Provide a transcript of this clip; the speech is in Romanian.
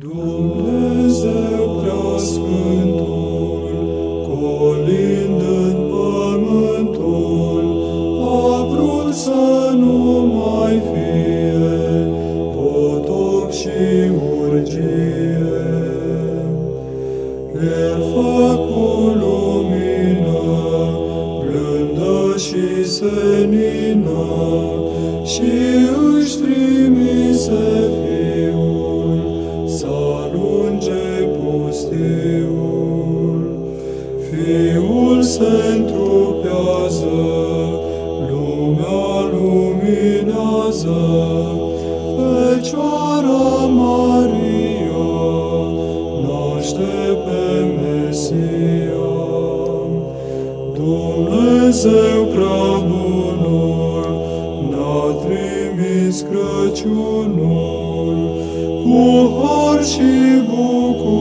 Dumnezeu preasfântul, colindând pământul, a vrut să nu mai fie potop și urgie. El făcu lumină, blândă și senină, și Fiul se întrupează, lumea luminează, Fecioara Maria naște pe Mesia. Dumnezeu prea bunul ne-a trimis Crăciunul cu har și bucurie